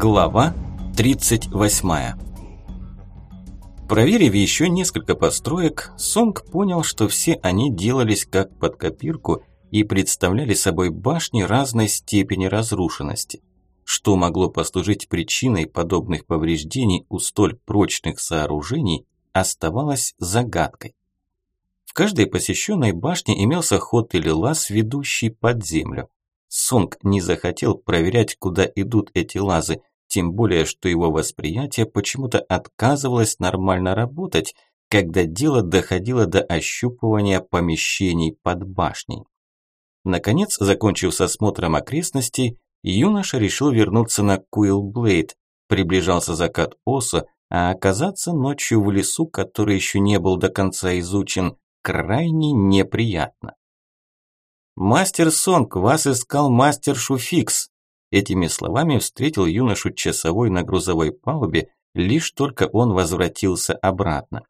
Глава 38 Проверив еще несколько построек, Сонг понял, что все они делались как под копирку и представляли собой башни разной степени разрушенности. Что могло послужить причиной подобных повреждений у столь прочных сооружений, оставалось загадкой. В каждой посещенной башне имелся ход или лаз, ведущий под землю. Сонг не захотел проверять, куда идут эти лазы, тем более, что его восприятие почему-то отказывалось нормально работать, когда дело доходило до ощупывания помещений под башней. Наконец, закончив с осмотром окрестностей, юноша решил вернуться на Куилблейд. Приближался закат Оса, а оказаться ночью в лесу, который еще не был до конца изучен, крайне неприятно. «Мастер Сонг, вас искал мастер Шуфикс!» Этими словами встретил юношу часовой на грузовой палубе, лишь только он возвратился обратно.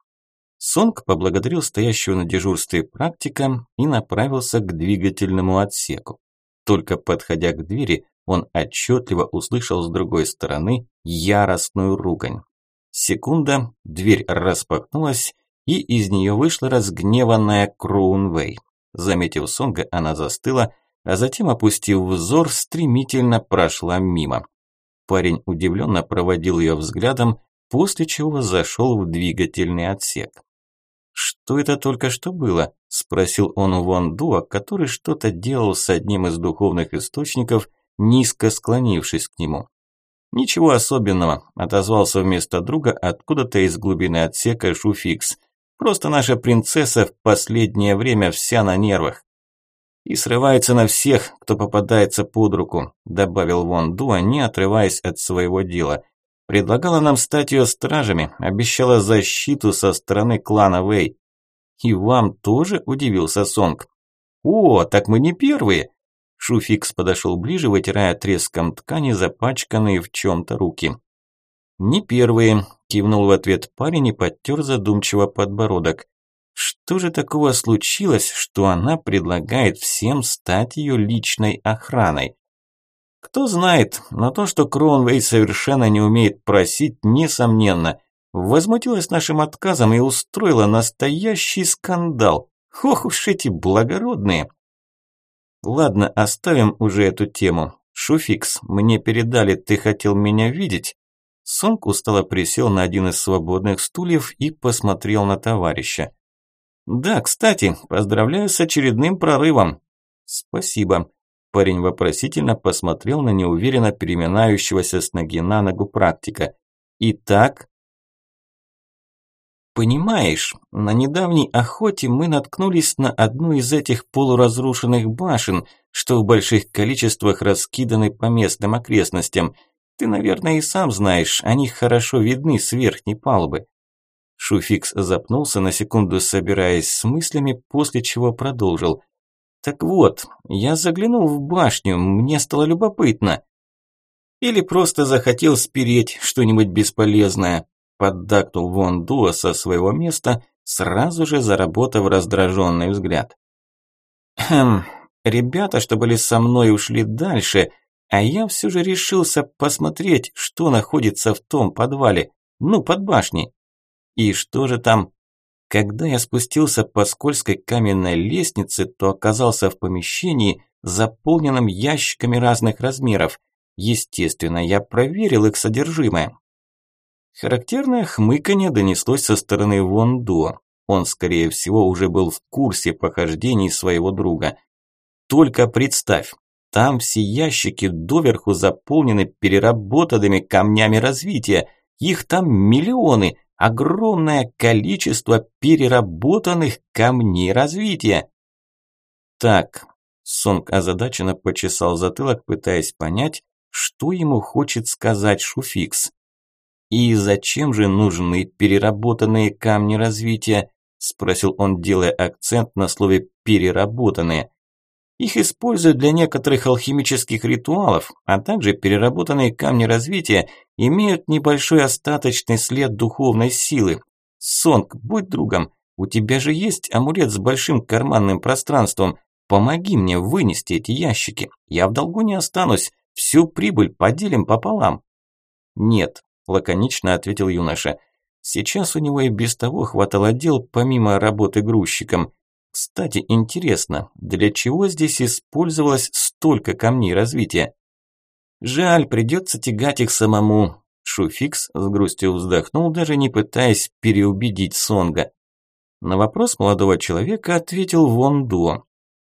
Сонг поблагодарил стоящего на дежурстве практика и направился к двигательному отсеку. Только подходя к двери, он отчетливо услышал с другой стороны яростную ругань. Секунда, дверь распахнулась, и из нее вышла разгневанная Кроунвей. Заметив Сонга, она застыла, а затем, опустив взор, стремительно прошла мимо. Парень удивленно проводил ее взглядом, после чего зашел в двигательный отсек. «Что это только что было?» – спросил он у Вон Дуа, который что-то делал с одним из духовных источников, низко склонившись к нему. «Ничего особенного», – отозвался вместо друга откуда-то из глубины отсека Шуфикс. Просто наша принцесса в последнее время вся на нервах. И срывается на всех, кто попадается под руку, добавил Вон Дуа, не отрываясь от своего дела. Предлагала нам стать ее стражами, обещала защиту со стороны клана Вэй. И вам тоже удивился Сонг? О, так мы не первые. Шуфикс подошел ближе, вытирая треском ткани, запачканные в чем-то руки. «Не первые», – кивнул в ответ парень и подтер задумчиво подбородок. «Что же такого случилось, что она предлагает всем стать ее личной охраной?» Кто знает, но то, что Кронвей совершенно не умеет просить, несомненно. Возмутилась нашим отказом и устроила настоящий скандал. Ох уж эти благородные. Ладно, оставим уже эту тему. Шуфикс, мне передали, ты хотел меня видеть? Сонг устало присел на один из свободных стульев и посмотрел на товарища. «Да, кстати, поздравляю с очередным прорывом». «Спасибо». Парень вопросительно посмотрел на неуверенно переминающегося с ноги на ногу практика. «Итак?» «Понимаешь, на недавней охоте мы наткнулись на одну из этих полуразрушенных башен, что в больших количествах раскиданы по местным окрестностям – ты, наверное, и сам знаешь, они хорошо видны с верхней палубы. Шуфикс запнулся на секунду, собираясь с мыслями, после чего продолжил. Так вот, я заглянул в башню, мне стало любопытно. Или просто захотел спереть что-нибудь бесполезное, поддакнул Вон Дуа со своего места, сразу же заработав раздраженный взгляд. Хм, ребята, что были со мной, ушли дальше, а я все же решился посмотреть, что находится в том подвале, ну, под башней. И что же там? Когда я спустился по скользкой каменной лестнице, то оказался в помещении, заполненном ящиками разных размеров. Естественно, я проверил их содержимое. Характерное хмыканье донеслось со стороны Вон Дуо. Он, скорее всего, уже был в курсе похождений своего друга. Только представь, там все ящики доверху заполнены переработанными камнями развития. Их там миллионы, огромное количество переработанных камней развития. Так, Сонг озадаченно почесал затылок, пытаясь понять, что ему хочет сказать Шуфикс. «И зачем же нужны переработанные камни развития?» – спросил он, делая акцент на слове «переработанные». Их используют для некоторых алхимических ритуалов, а также переработанные камни развития имеют небольшой остаточный след духовной силы. Сонг, будь другом, у тебя же есть амулет с большим карманным пространством. Помоги мне вынести эти ящики. Я в долгу не останусь. Всю прибыль поделим пополам. «Нет», – лаконично ответил юноша. «Сейчас у него и без того хватало дел, помимо работы грузчиком. Кстати, интересно, для чего здесь использовалось столько камней развития?» «Жаль, придется тягать их самому», – Шуфикс с грустью вздохнул, даже не пытаясь переубедить Сонга. На вопрос молодого человека ответил Вон Дуо.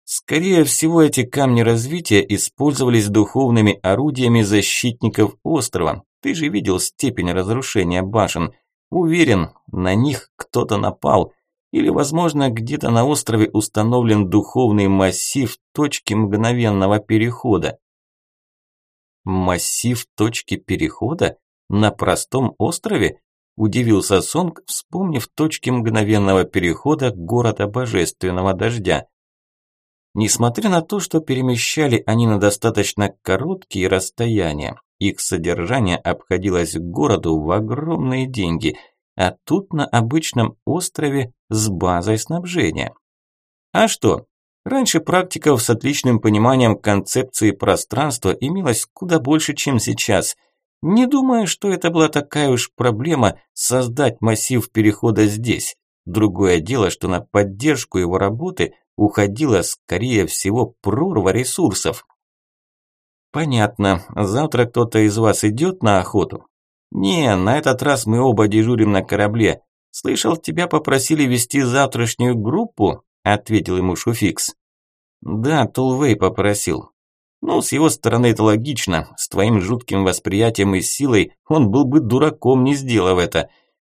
Скорее всего, эти камни развития использовались духовными орудиями защитников острова. Ты же видел степень разрушения башен. Уверен, на них кто-то напал. Или, возможно, где-то на острове установлен духовный массив точки мгновенного перехода. Массив точки перехода? На простом острове? Удивился Сонг, вспомнив точки мгновенного перехода города божественного дождя. Несмотря на то, что перемещали они на достаточно короткие расстояния, их содержание обходилось городу в огромные деньги, а тут на обычном острове с базой снабжения. А что? Раньше практиков с отличным пониманием концепции пространства имелось куда больше, чем сейчас. Не думаю, что это была такая уж проблема создать массив перехода здесь. Другое дело, что на поддержку его работы уходила, скорее всего, прорва ресурсов. Понятно. Завтра кто-то из вас идет на охоту? Не, на этот раз мы оба дежурим на корабле. Слышал, тебя попросили вести завтрашнюю группу? Ответил ему Шуфикс. Да, Тулвей попросил. Ну, с его стороны это логично. С твоим жутким восприятием и силой он был бы дураком, не сделав это.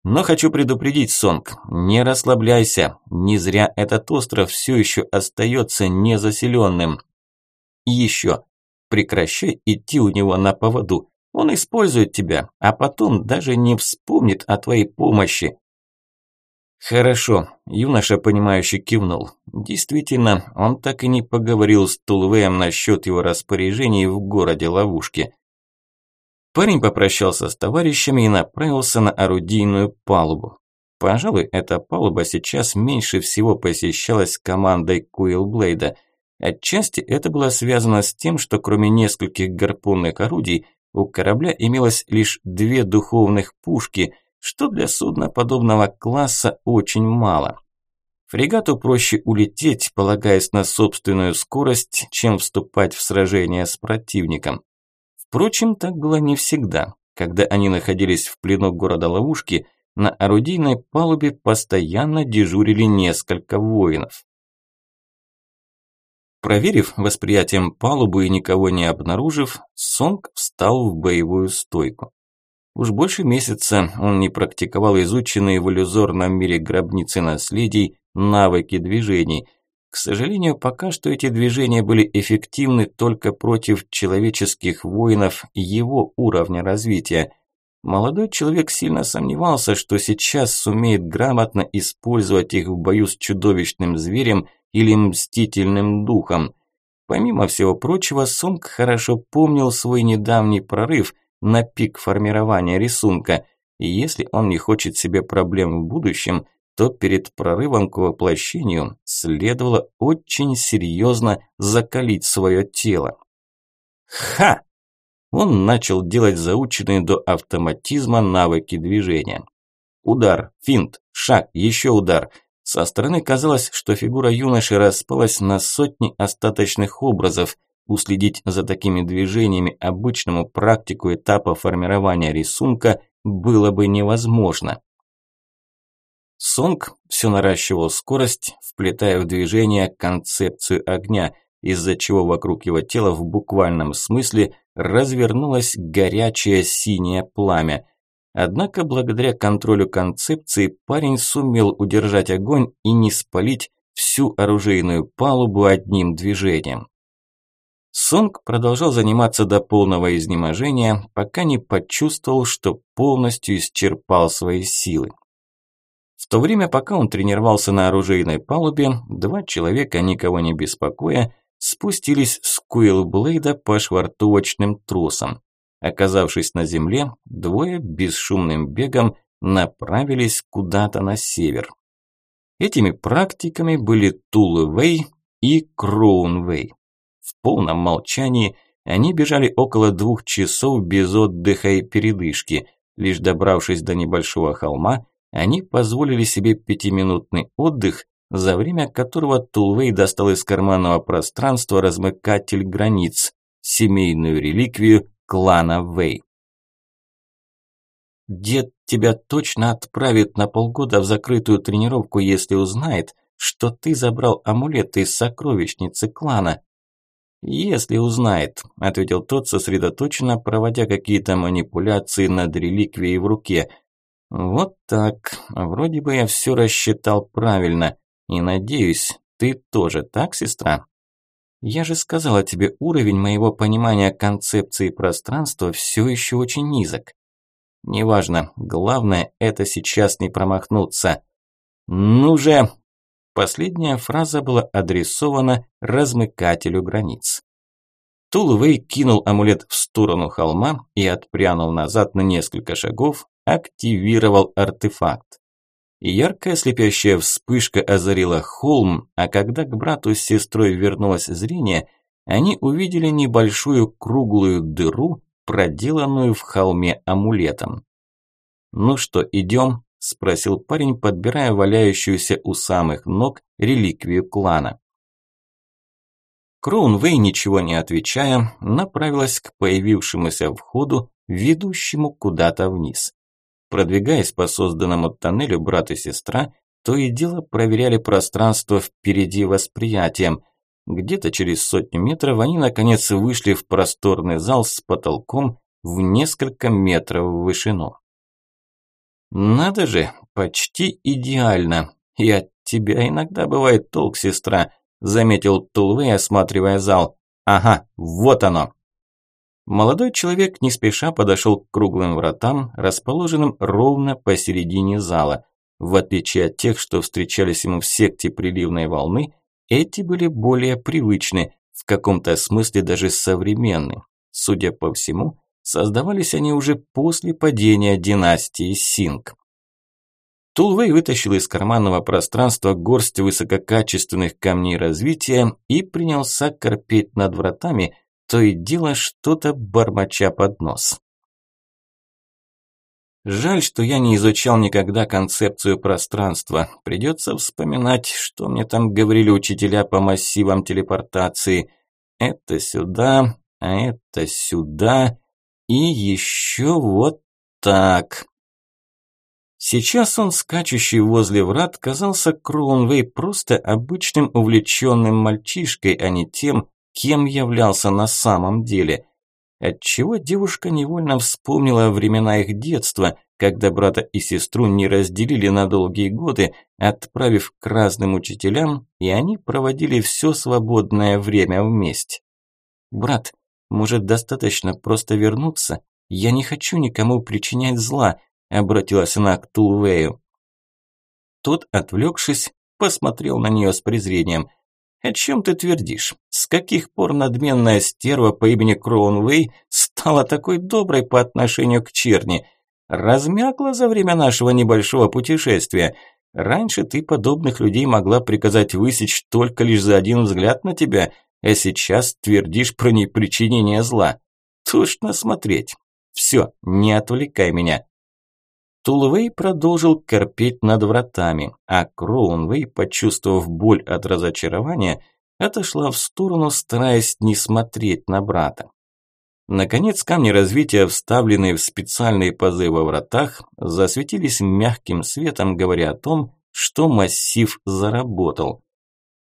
Но хочу предупредить, Сонг, не расслабляйся. Не зря этот остров все еще остается незаселенным. И еще, прекращай идти у него на поводу. Он использует тебя, а потом даже не вспомнит о твоей помощи. Хорошо, юноша, понимающе кивнул. Действительно, он так и не поговорил с Тулвеем насчет его распоряжений в городе ловушки. Парень попрощался с товарищами и направился на орудийную палубу. Пожалуй, эта палуба сейчас меньше всего посещалась командой Куилблейда. Отчасти это было связано с тем, что кроме нескольких гарпунных орудий, у корабля имелось лишь две духовных пушки, что для судна подобного класса очень мало. Фрегату проще улететь, полагаясь на собственную скорость, чем вступать в сражение с противником. Впрочем, так было не всегда. Когда они находились в плену города-ловушки, на орудийной палубе постоянно дежурили несколько воинов. Проверив восприятием палубу и никого не обнаружив, Сонг встал в боевую стойку. Уж больше месяца он не практиковал изученные в иллюзорном мире гробницы наследий навыки движений – к сожалению, пока что эти движения были эффективны только против человеческих воинов его уровня развития. Молодой человек сильно сомневался, что сейчас сумеет грамотно использовать их в бою с чудовищным зверем или мстительным духом. Помимо всего прочего, Сунг хорошо помнил свой недавний прорыв на пик формирования рисунка, и если он не хочет себе проблем в будущем, то перед прорывом к воплощению следовало очень серьезно закалить свое тело. Ха! Он начал делать заученные до автоматизма навыки движения. Удар, финт, шаг, еще удар. Со стороны казалось, что фигура юноши распалась на сотни остаточных образов. Уследить за такими движениями обычному практику этапа формирования рисунка было бы невозможно. Сонг все наращивал скорость, вплетая в движение концепцию огня, из-за чего вокруг его тела в буквальном смысле развернулось горячее синее пламя. Однако благодаря контролю концепции парень сумел удержать огонь и не спалить всю оружейную палубу одним движением. Сонг продолжал заниматься до полного изнеможения, пока не почувствовал, что полностью исчерпал свои силы. В то время, пока он тренировался на оружейной палубе, два человека, никого не беспокоя, спустились с Куилблейда по швартовочным тросам. Оказавшись на земле, двое бесшумным бегом направились куда-то на север. Этими практиками были Тулвей и Кроунвей. В полном молчании Они бежали около двух часов без отдыха и передышки. Лишь добравшись до небольшого холма, они позволили себе пятиминутный отдых, за время которого Тулвей достал из карманного пространства размыкатель границ, семейную реликвию клана Вэй. Дед тебя точно отправит на полгода в закрытую тренировку, если узнает, что ты забрал амулет из сокровищницы клана. «Если узнает», – ответил тот, сосредоточенно проводя какие-то манипуляции над реликвией в руке. «Вот так. Вроде бы я все рассчитал правильно. И надеюсь, ты тоже так, сестра?» «Я же сказала тебе, уровень моего понимания концепции пространства все еще очень низок». «Неважно. Главное, это сейчас не промахнуться». «Ну же!» Последняя фраза была адресована размыкателю границ. Тулвей кинул амулет в сторону холма и, отпрянул назад на несколько шагов, активировал артефакт. Яркая слепящая вспышка озарила холм, а когда к брату с сестрой вернулось зрение, они увидели небольшую круглую дыру, проделанную в холме амулетом. «Ну что, идем?» – спросил парень, подбирая валяющуюся у самых ног реликвию клана. Кроунвей, ничего не отвечая, направилась к появившемуся входу, ведущему куда-то вниз. Продвигаясь по созданному тоннелю брат и сестра, то и дело проверяли пространство впереди восприятием. Где-то через сотню метров они наконец вышли в просторный зал с потолком в несколько метров в вышину. «Надо же, почти идеально. И от тебя иногда бывает толк, сестра», – заметил Тулвей, осматривая зал. «Ага, вот оно». Молодой человек не спеша подошел к круглым вратам, расположенным ровно посередине зала. В отличие от тех, что встречались ему в секте приливной волны, эти были более привычны, в каком-то смысле даже современны. Судя по всему, Создавались они уже после падения династии Синг. Тулвей вытащил из карманного пространства горсть высококачественных камней развития и принялся корпеть над вратами, то и дело что-то бормоча под нос. Жаль, что я не изучал никогда концепцию пространства. Придется вспоминать, что мне там говорили учителя по массивам телепортации. Это сюда, а это сюда. И еще вот так. Сейчас он, скачущий возле врат, казался Кроунвей просто обычным увлеченным мальчишкой, а не тем, кем являлся на самом деле. Отчего девушка невольно вспомнила времена их детства, когда брата и сестру не разделили на долгие годы, отправив к разным учителям, и они проводили все свободное время вместе. «Брат, может, достаточно просто вернуться? Я не хочу никому причинять зла», – обратилась она к Тулвею. Тот, отвлекшись, посмотрел на нее с презрением. «О чем ты твердишь? С каких пор надменная стерва по имени Кроунвей стала такой доброй по отношению к черни? Размякла за время нашего небольшого путешествия. Раньше ты подобных людей могла приказать высечь только лишь за один взгляд на тебя, а сейчас твердишь про непричинение зла. Тошно смотреть. Все, не отвлекай меня. Тулвей продолжил корпеть над вратами, а Кроунвей, почувствовав боль от разочарования, отошла в сторону, стараясь не смотреть на брата. Наконец камни развития, вставленные в специальные пазы во вратах, засветились мягким светом, говоря о том, что массив заработал.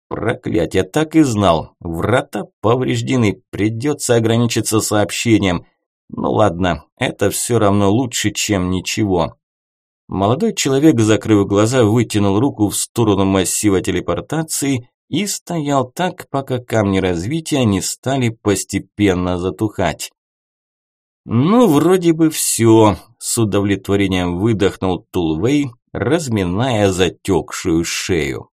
Проклятие, так и знал. Врата повреждены, придется ограничиться сообщением. Ну ладно, это все равно лучше, чем ничего. Молодой человек, закрыв глаза, вытянул руку в сторону массива телепортации и стоял так, пока камни развития не стали постепенно затухать. Ну, вроде бы все, с удовлетворением выдохнул Тулвей, разминая затекшую шею.